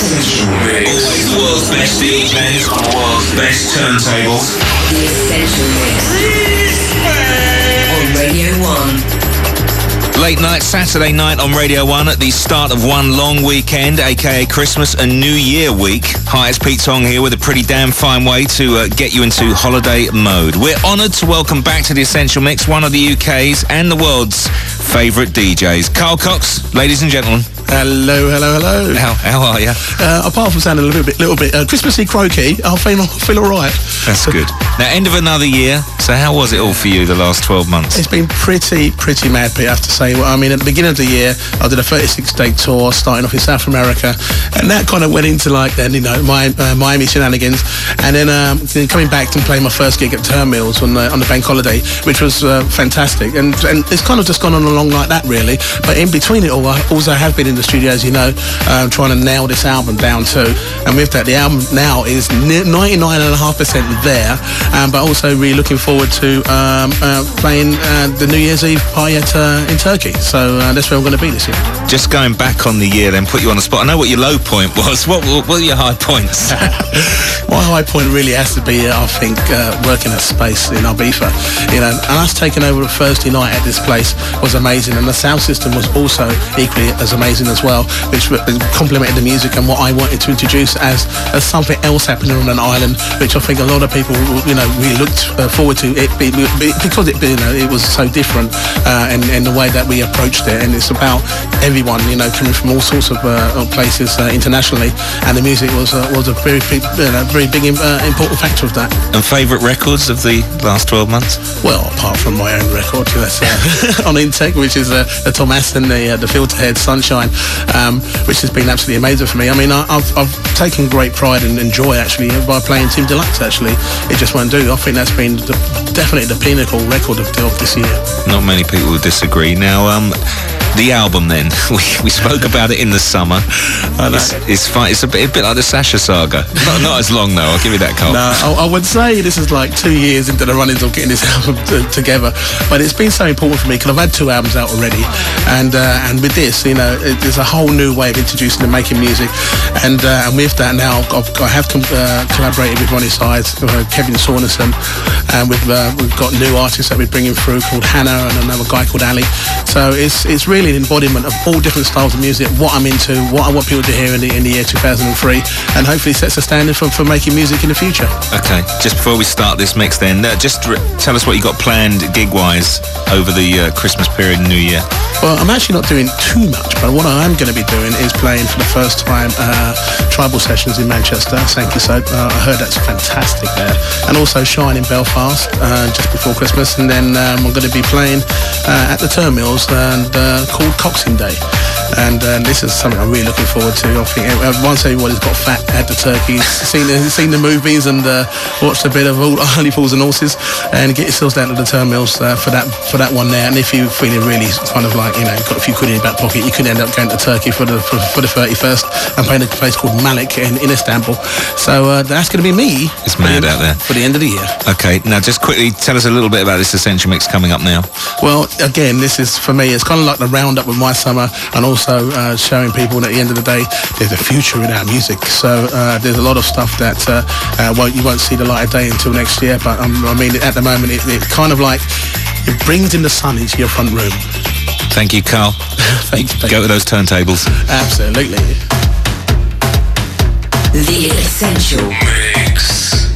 Essential Mix. Always the world's best DJs on the world's best turntables. The Essential Mix. On Radio 1. Late night, Saturday night on Radio 1 at the start of one long weekend, aka Christmas and New Year week. Hi, it's Pete Tong here with a pretty damn fine way to uh, get you into holiday mode. We're honoured to welcome back to the Essential Mix one of the UK's and the world's favourite DJs. Carl Cox, ladies and gentlemen. Hello, hello, hello. How, how are you? Uh, apart from sounding a little bit, little bit uh, Christmassy croaky, I feel, I feel all right. That's good. Now, end of another year. So, how was it all for you the last 12 months? It's been pretty, pretty mad, Pete, I have to say. Well, I mean, at the beginning of the year, I did a 36-day tour, starting off in South America, and that kind of went into like then, you know, my uh, Miami shenanigans, and then, um, then coming back and playing my first gig at Turnmills on the on the bank holiday, which was uh, fantastic, and and it's kind of just gone on along like that, really. But in between it all, I also have been in the studio, as you know, um, trying to nail this album down too, and with that, the album now is 99.5% there, um, but also really looking forward to um, uh, playing uh, the New Year's Eve party at, uh, in Turkey. So uh, that's where I'm going to be this year. Just going back on the year, then put you on the spot. I know what your low point was. What, what were your high points? My high point really has to be, uh, I think, uh, working at Space in Ibiza. You know, and us taking over a Thursday night at this place was amazing, and the sound system was also equally as amazing as well, which complemented the music and what I wanted to introduce as, as something else happening on an island, which I think a lot of people, you know, really looked uh, forward to it be, be, because it, you know, it was so different uh, and, and the way that we approached it, and it's about everyone, you know, coming from all sorts of uh, places uh, internationally, and the music was uh, was a very big, you know, very big uh, important factor of that. and favourite records of the last 12 months? Well, apart from my own record, that's uh, on Intec, which is uh, the Tom Aston, the uh, the Filterheadz Sunshine, um, which has been absolutely amazing for me. I mean, I, I've I've taken great pride and, and joy actually by playing Tim Deluxe. Actually, it just won't do. I think that's been the, definitely the pinnacle record of, of this year. Not many people would disagree. Now, um, the album then, we, we spoke about it in the summer. It's, it's fun. It's a bit, a bit like the Sasha saga. Not, not as long though, I'll give you that, Carl. No, I, I would say this is like two years into the runnings of getting this album t- together, but it's been so important for me because I've had two albums out already, and uh, and with this, you know, it, there's a whole new way of introducing and making music, and uh, and with that now, I've, I have com- uh, collaborated with Roni Size, uh, Kevin Saunderson, and we've uh, we've got new artists that we're bringing through called Hannah and another guy called Ali. So it's it's really an embodiment of all different styles of music, what I'm into, what I want people to hear in the in the year 2003, and hopefully sets a standard for, for making music in the future. Okay, just before we start this mix then, uh, just r- tell us what you got planned gig-wise over the uh, Christmas period and New Year. Well, I'm actually not doing too much, but what I am going to be doing is playing for the first time uh, tribal sessions in Manchester, Sankey Soap. Uh, I heard that's fantastic there. And also Shine in Belfast uh, just before Christmas. And then um, I'm going to be playing uh, at the Turnmills and uh, called Coxing Day. And uh, this is something I'm really looking forward to. I think uh, once everybody's got fat, had the turkeys, seen the, seen the movies and uh, watched a bit of all Only Fools and Horses, and get yourselves down to the Turnmills uh, for that for that one there. And if you're feeling really kind of like you know got a few quid in your back pocket, you could end up going to Turkey for the for, for the 31st and playing a place called Malik in, in Istanbul. So uh, that's going to be me. It's mad out there. for the end of the year. Okay, now just quickly tell us a little bit about this Essential Mix coming up now. Well, again, this is for me. It's kind of like the roundup of my summer, and also uh, showing people that at the end of the day, there's a future in our music. So uh, there's a lot of stuff that uh, uh, won't you won't see the light of day until next year. But um, I mean, at the moment, it, it kind of like it brings in the sun into your front room. Thank you, Carl. Thanks, babe. Go to those turntables. Absolutely. The Essential Mix.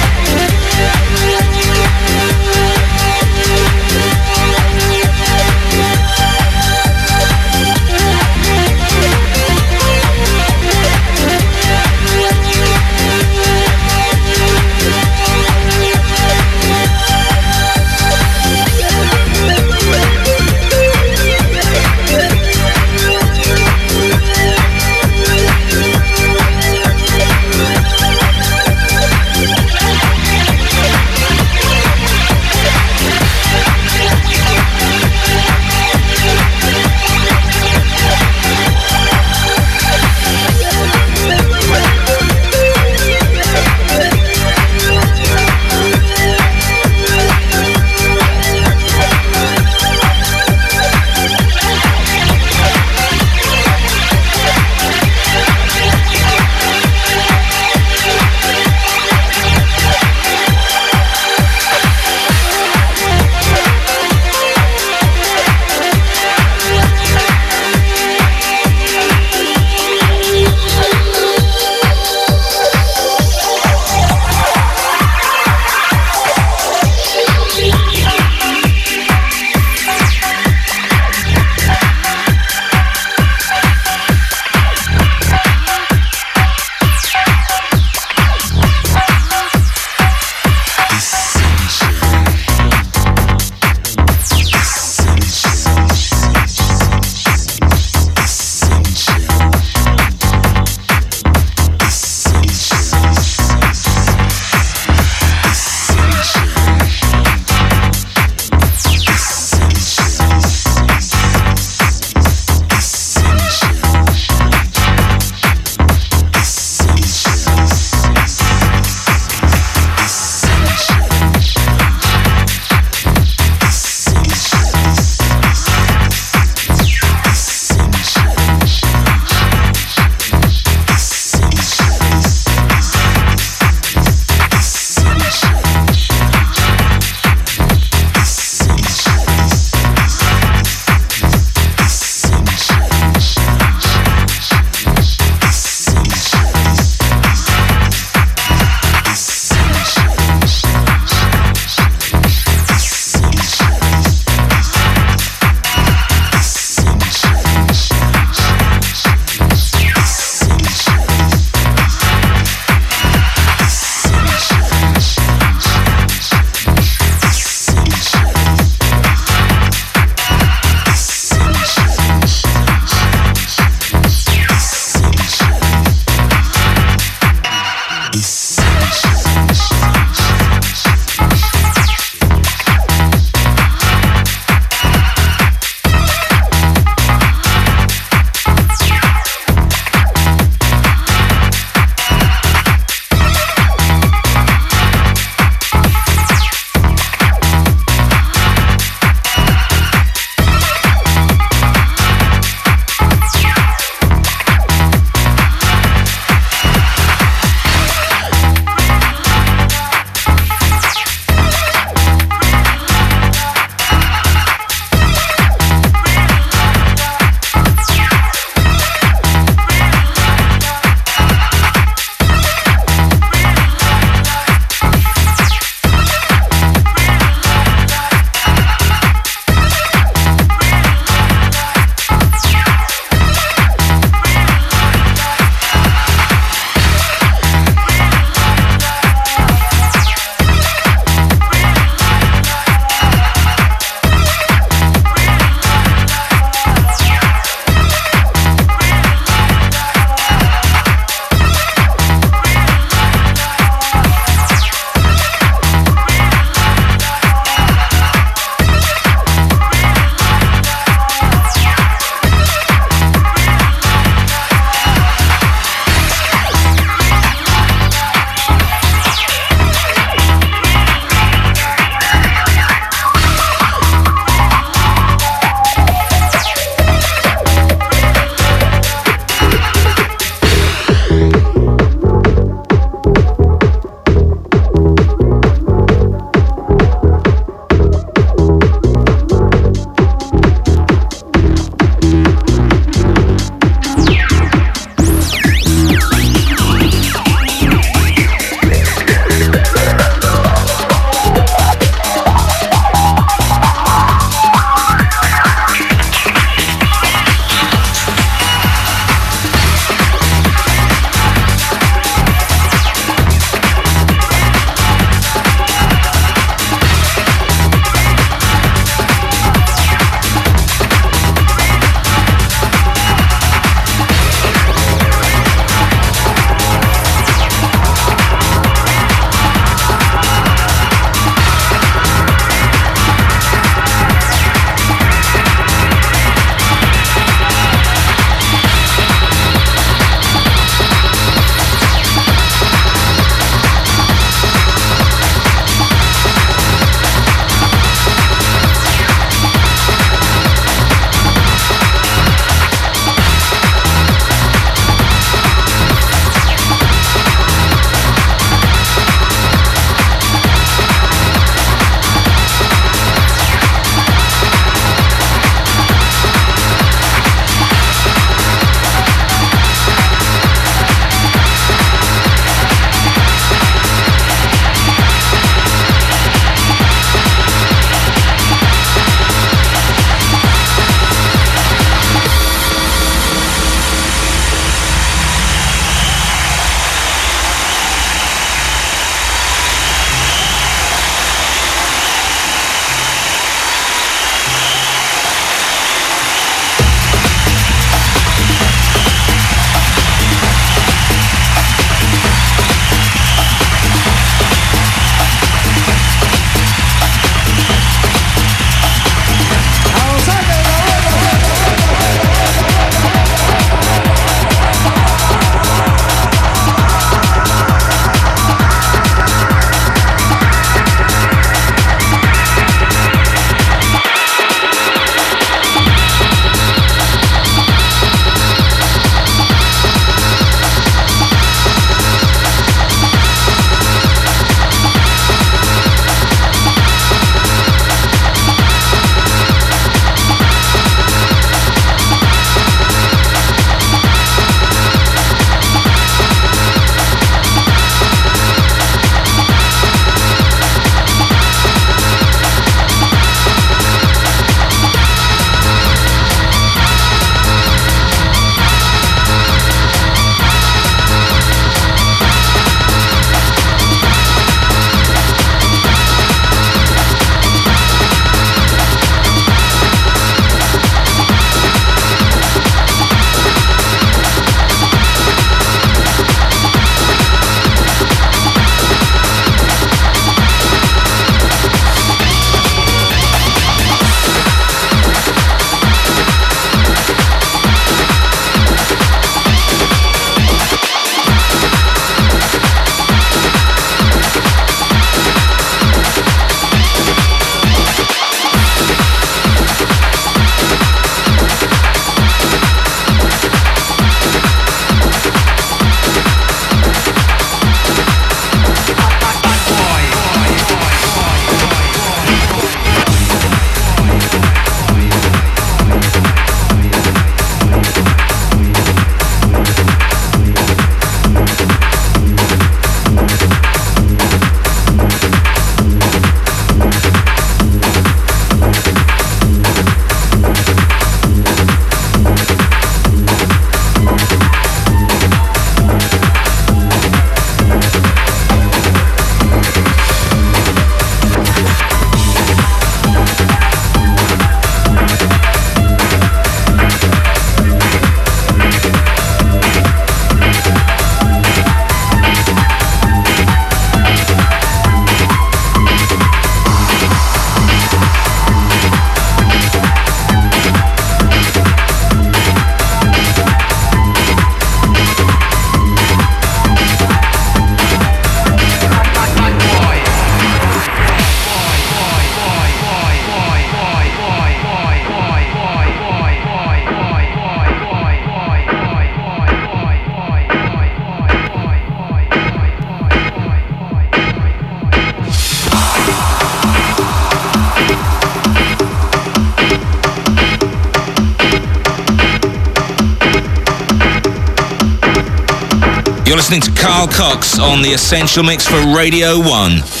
Listening to Carl Cox on the Essential Mix for Radio 1.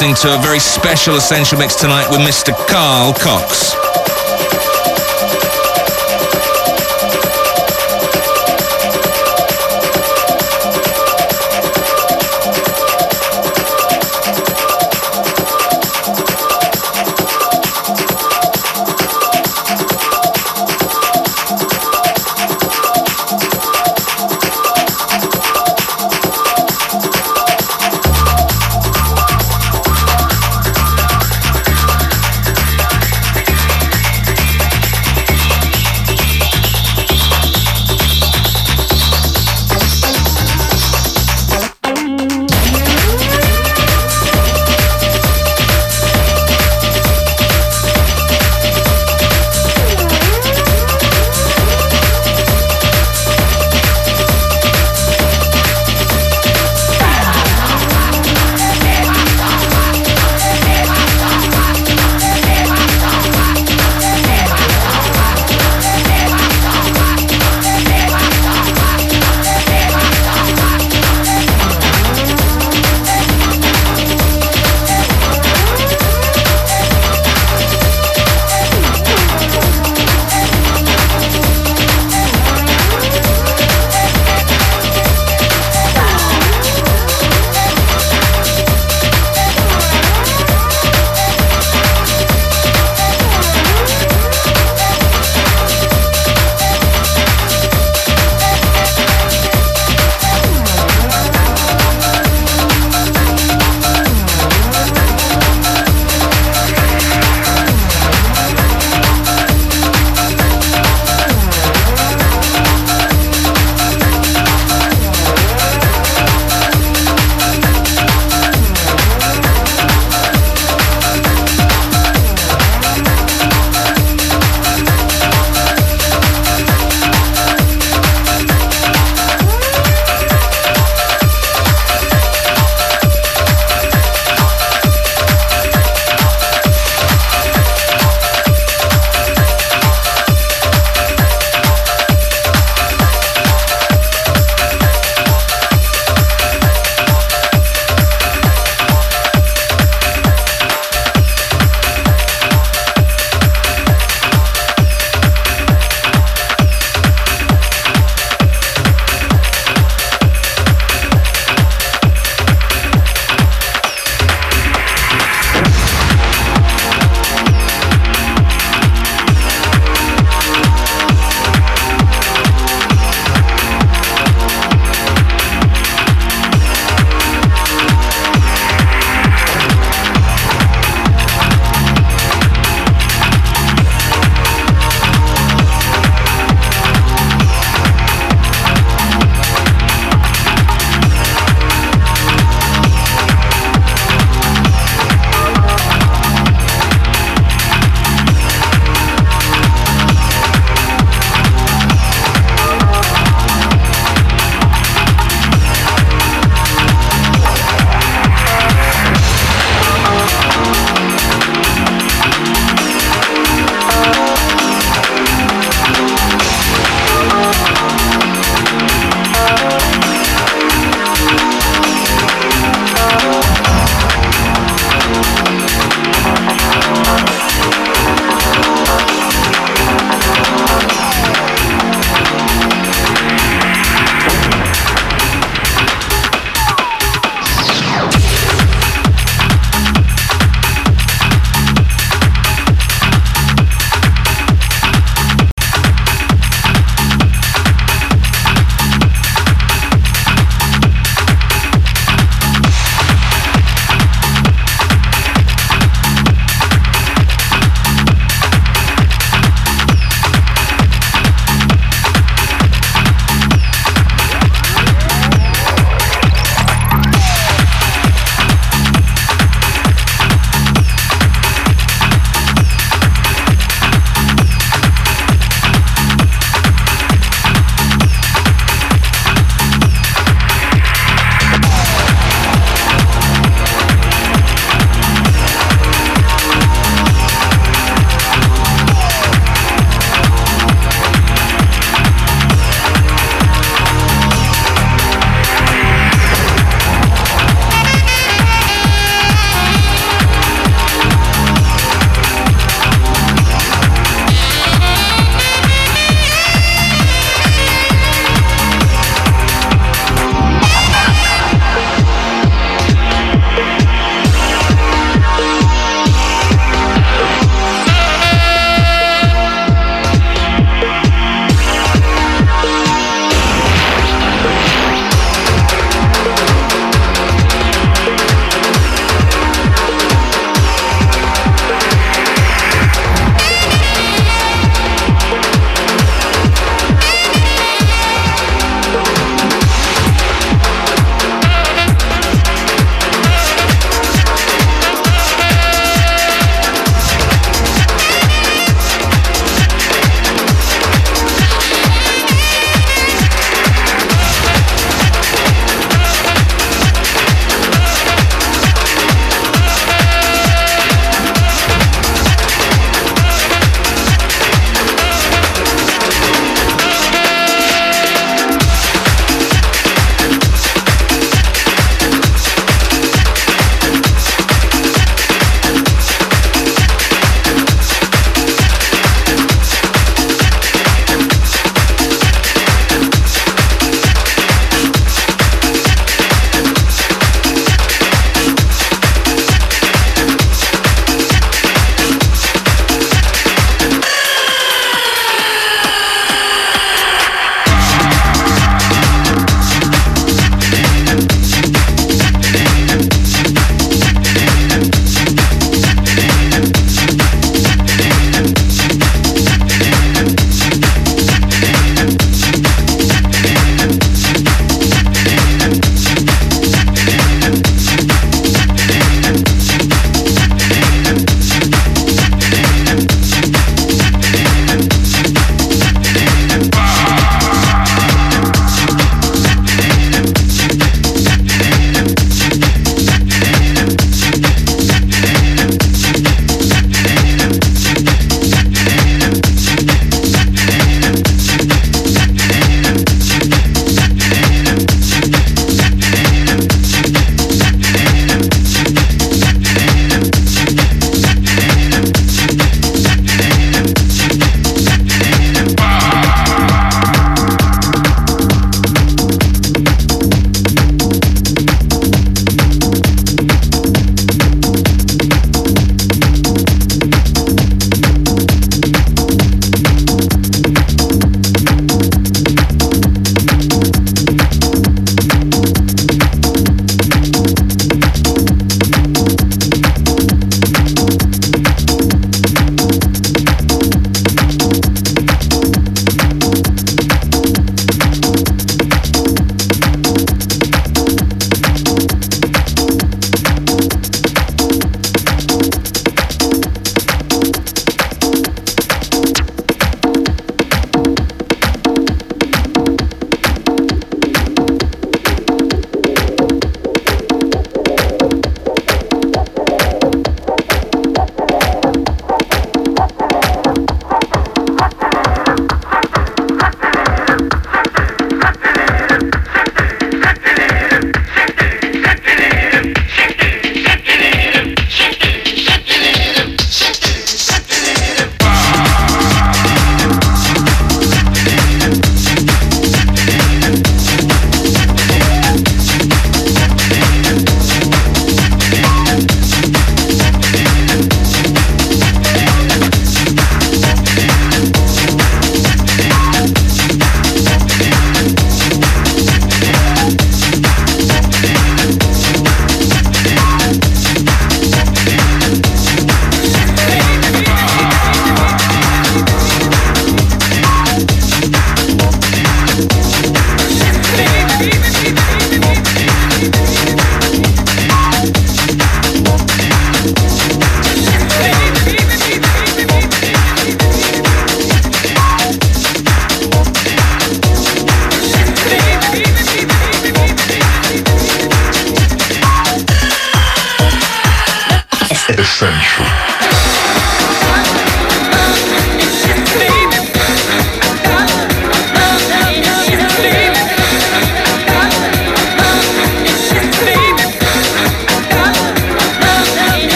Listening to a very special Essential Mix tonight with Mr. Carl Cox.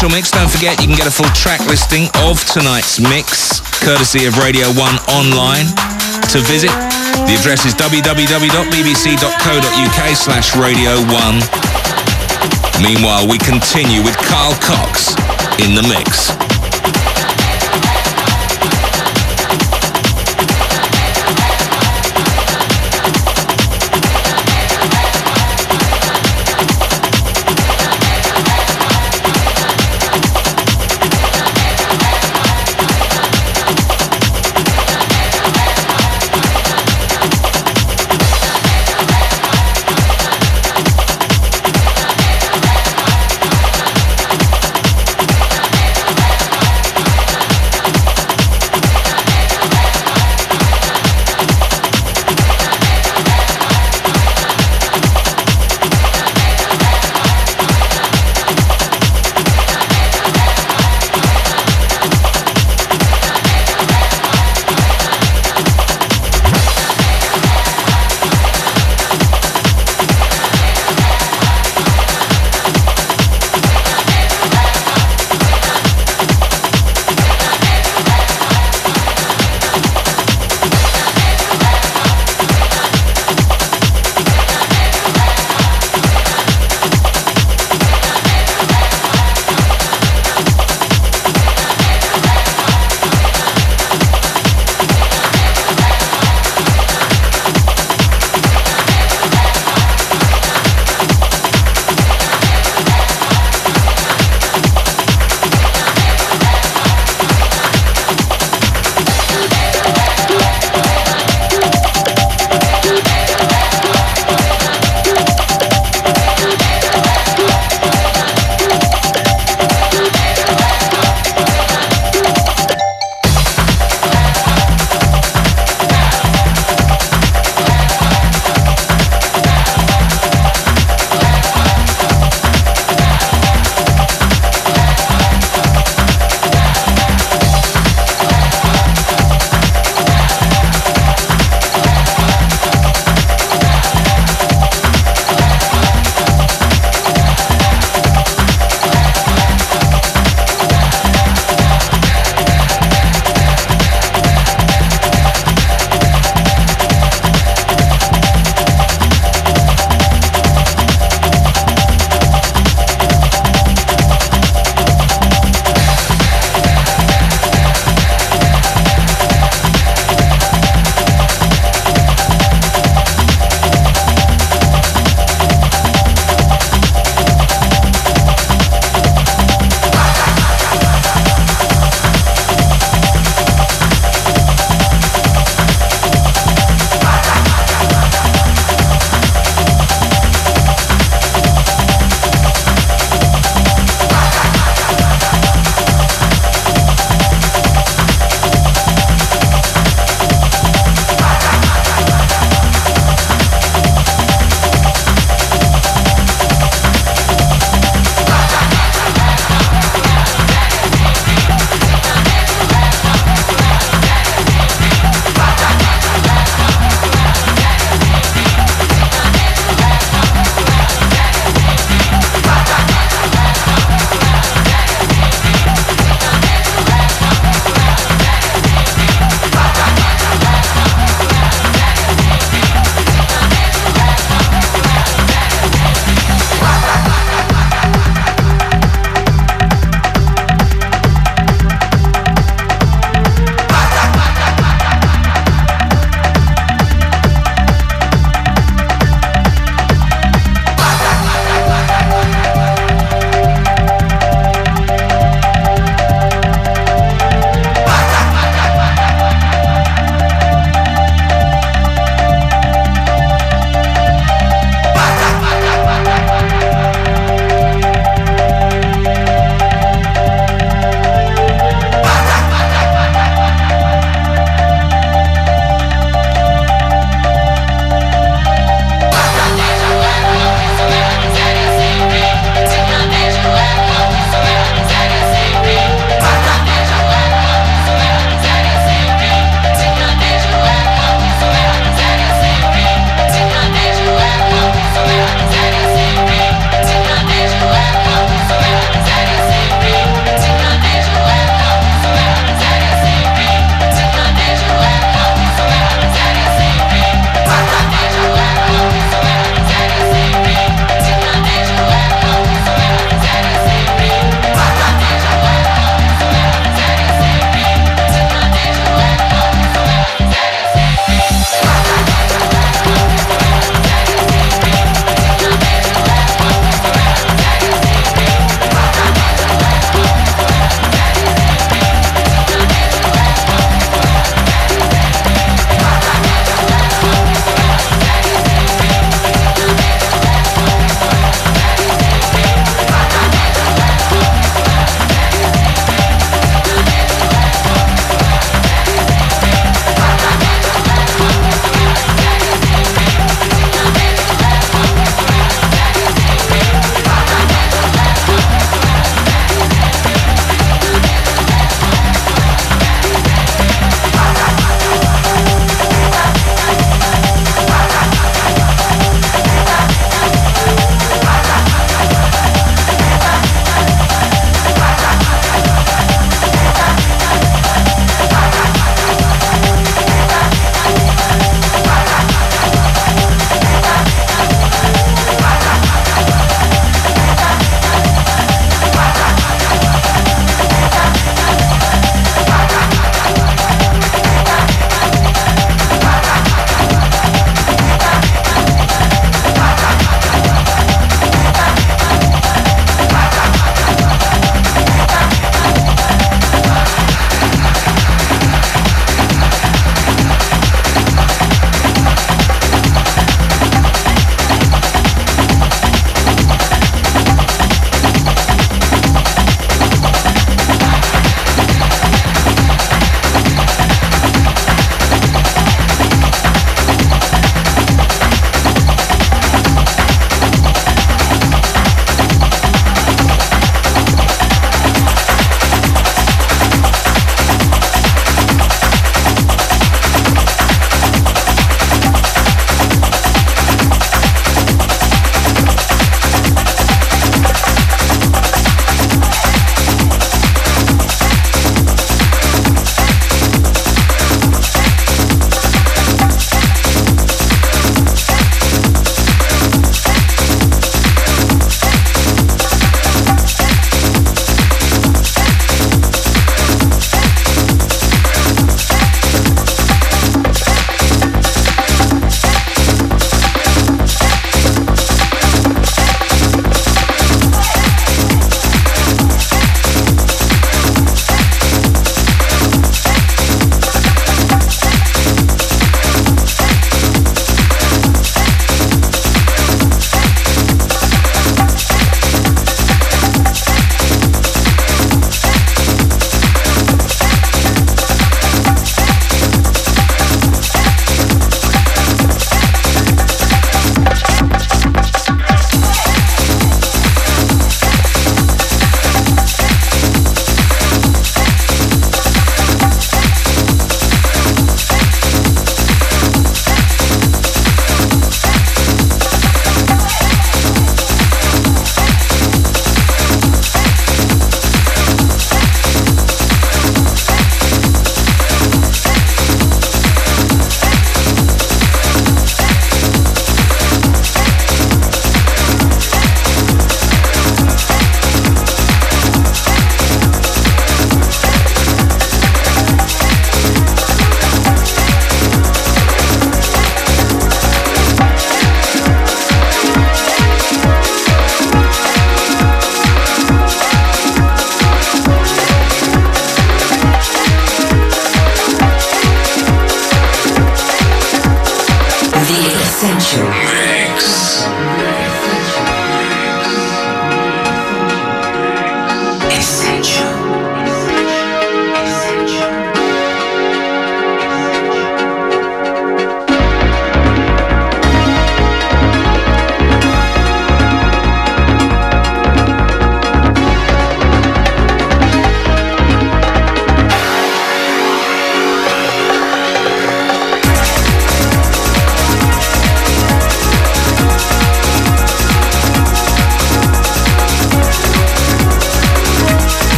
1's Essential Mix. Don't forget you can get a full track listing of tonight's mix, courtesy of Radio 1 online. To visit, the address is www.bbc.co.uk slash Radio 1. Meanwhile, we continue with Carl Cox in the mix.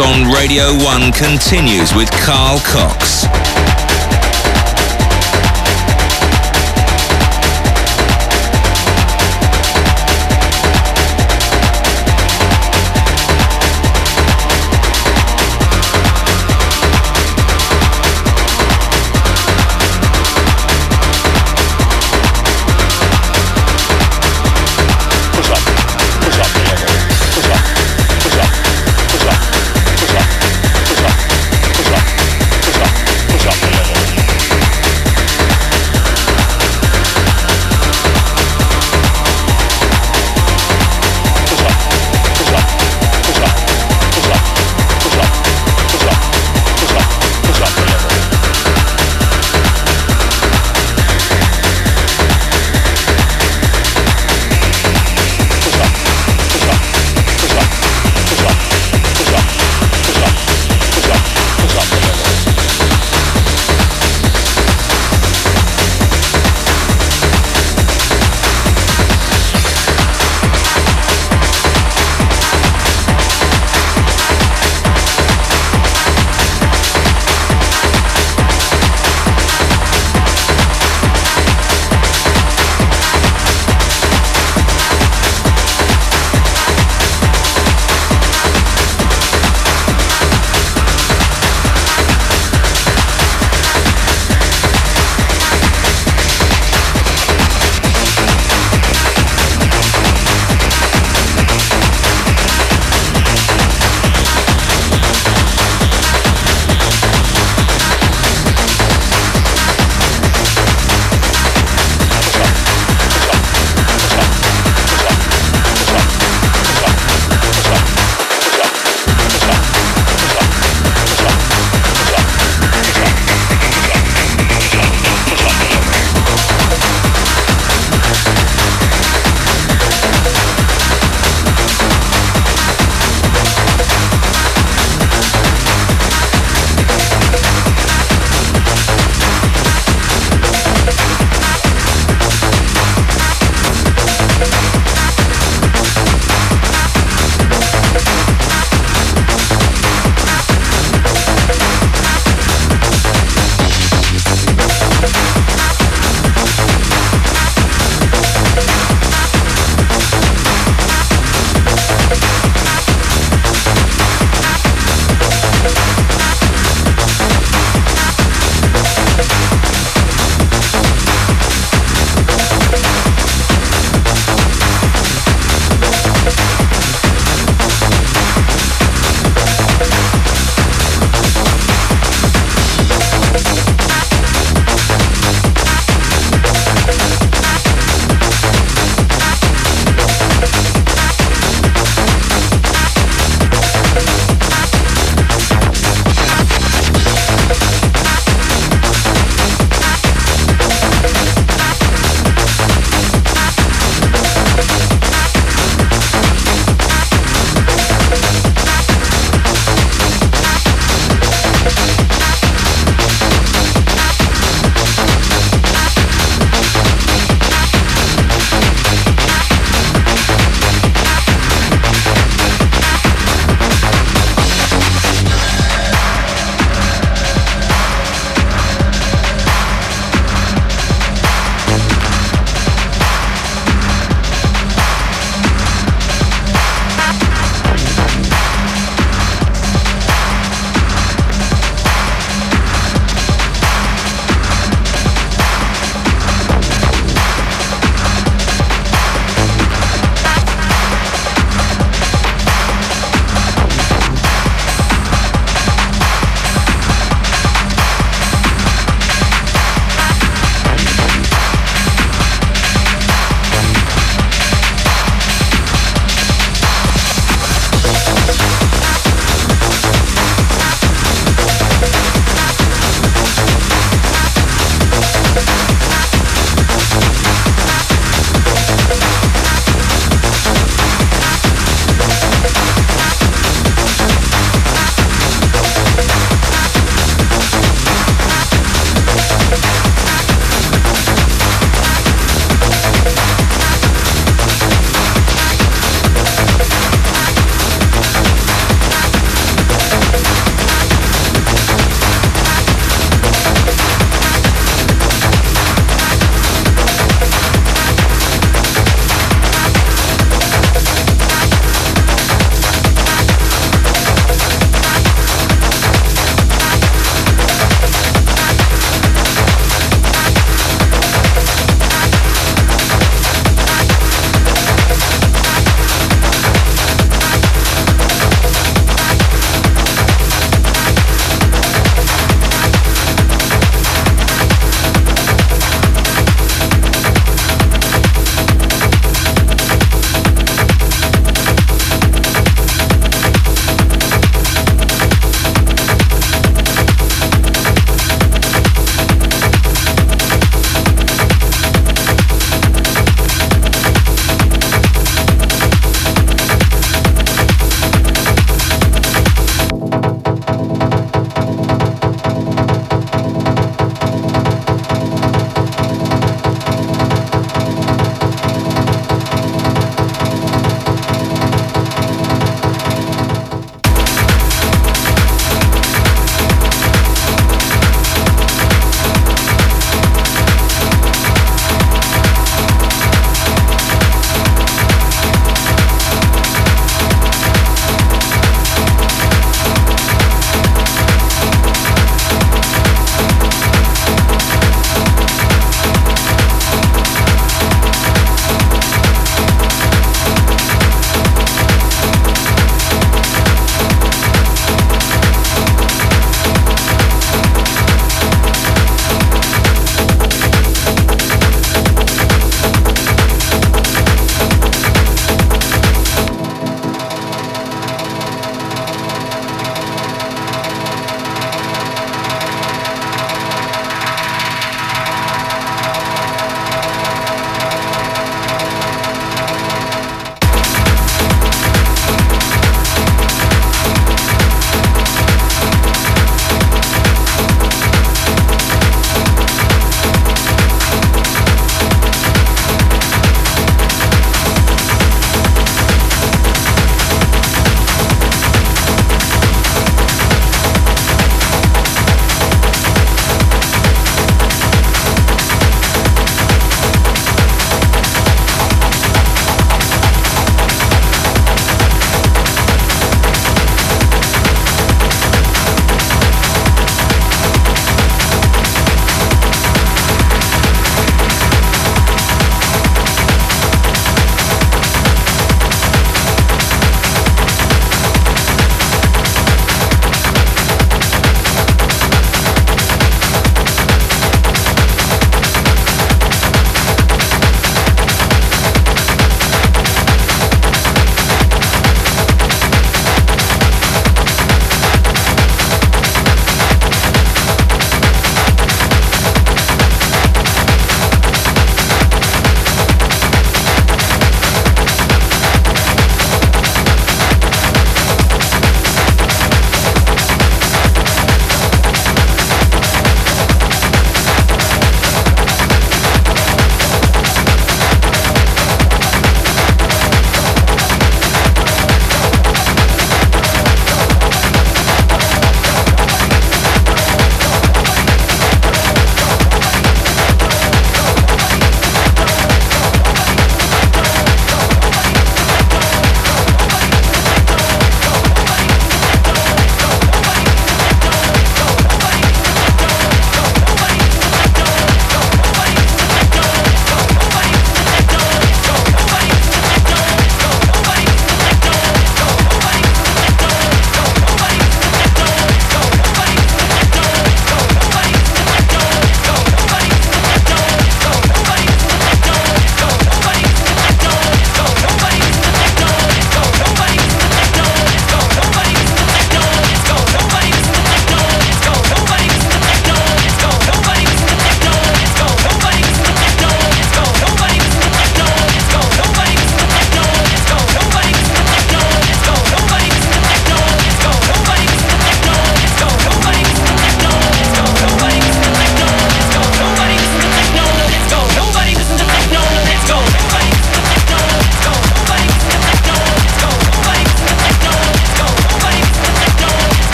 On Radio 1 continues with Carl Cox.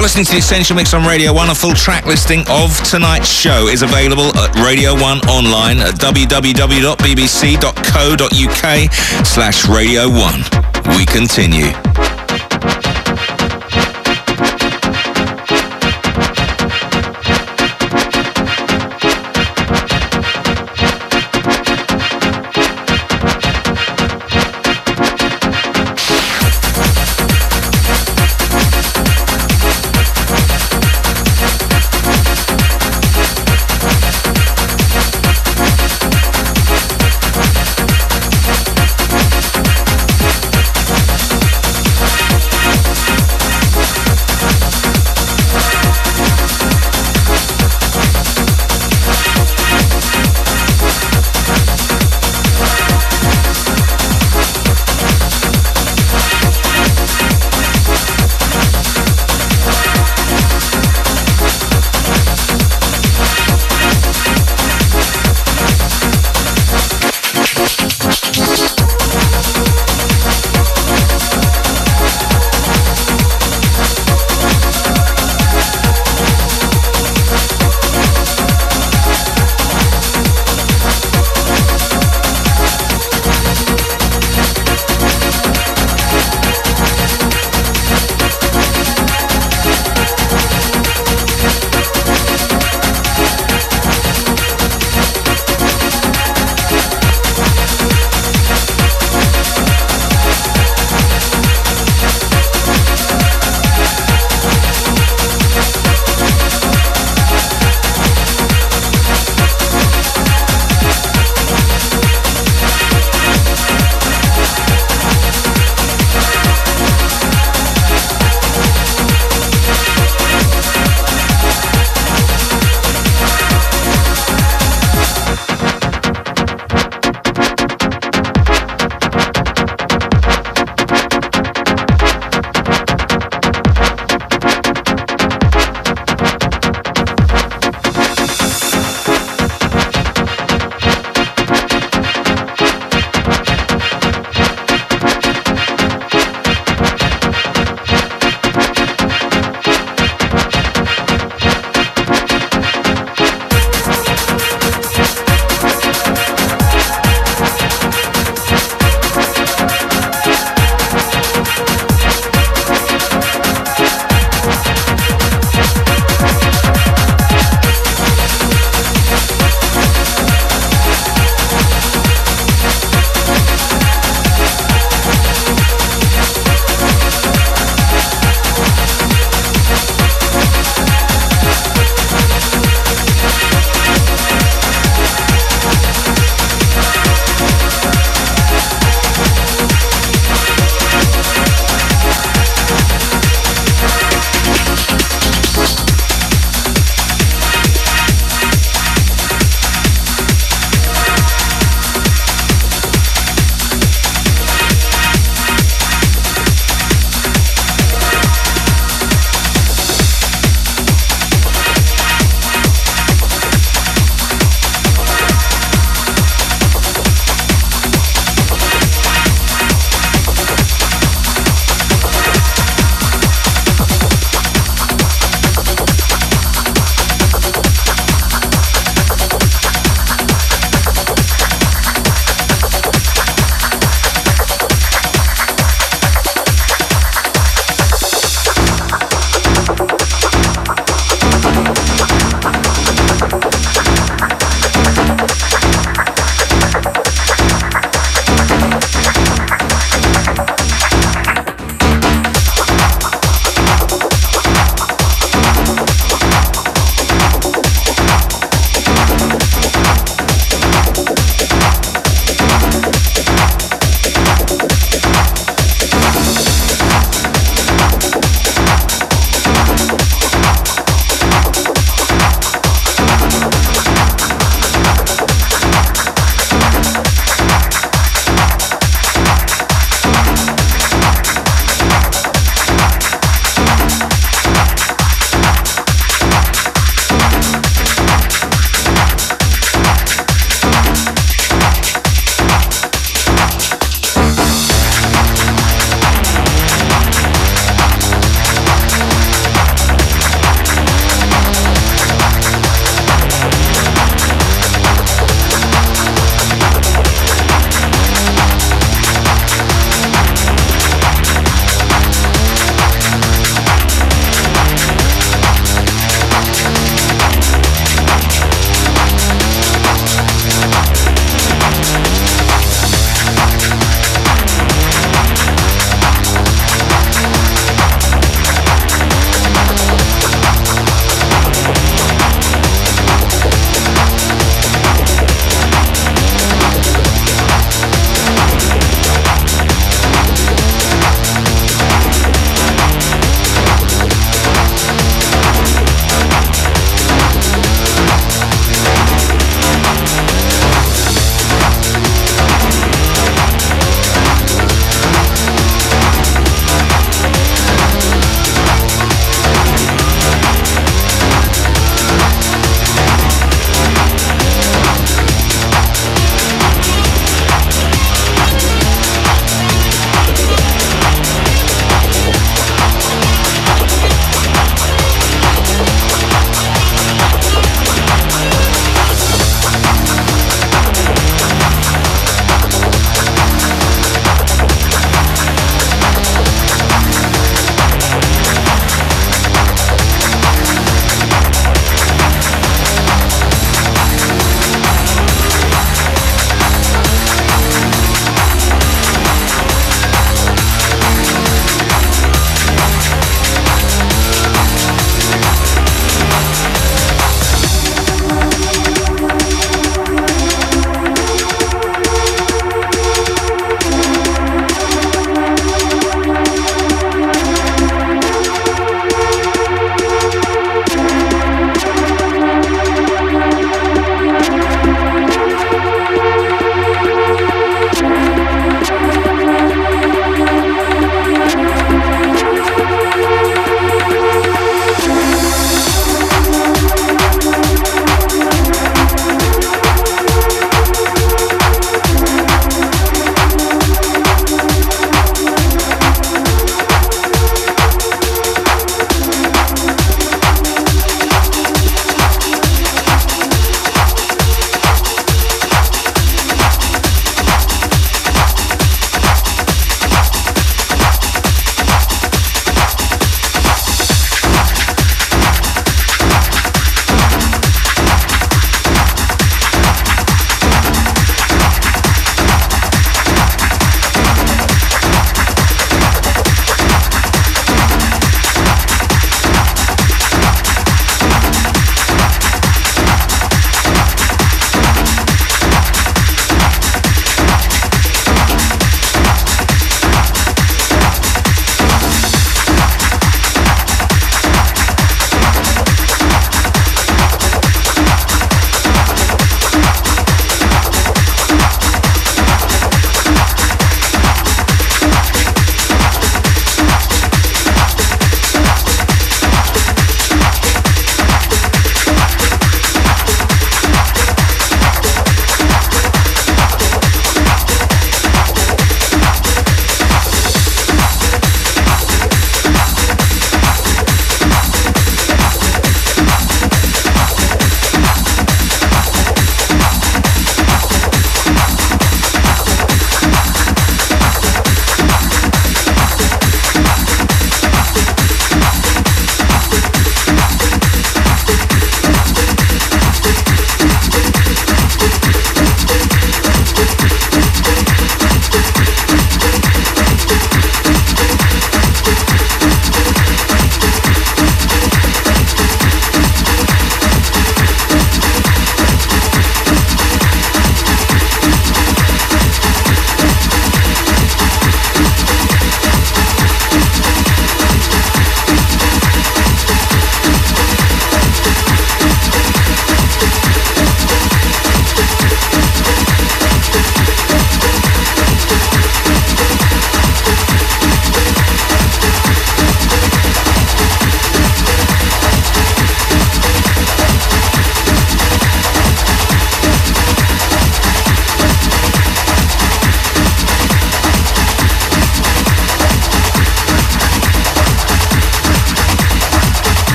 You're listening to the Essential Mix on Radio 1. A full track listing of tonight's show is available at Radio 1 online at www.bbc.co.uk slash Radio 1. We continue.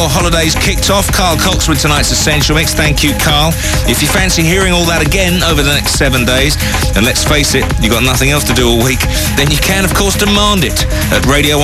Your holidays kicked off. Carl Cox with tonight's Essential Mix. Thank you, Carl. If you fancy hearing all that again over the next seven days, and let's face it, you've got nothing else to do all week, then you can, of course, demand it at Radio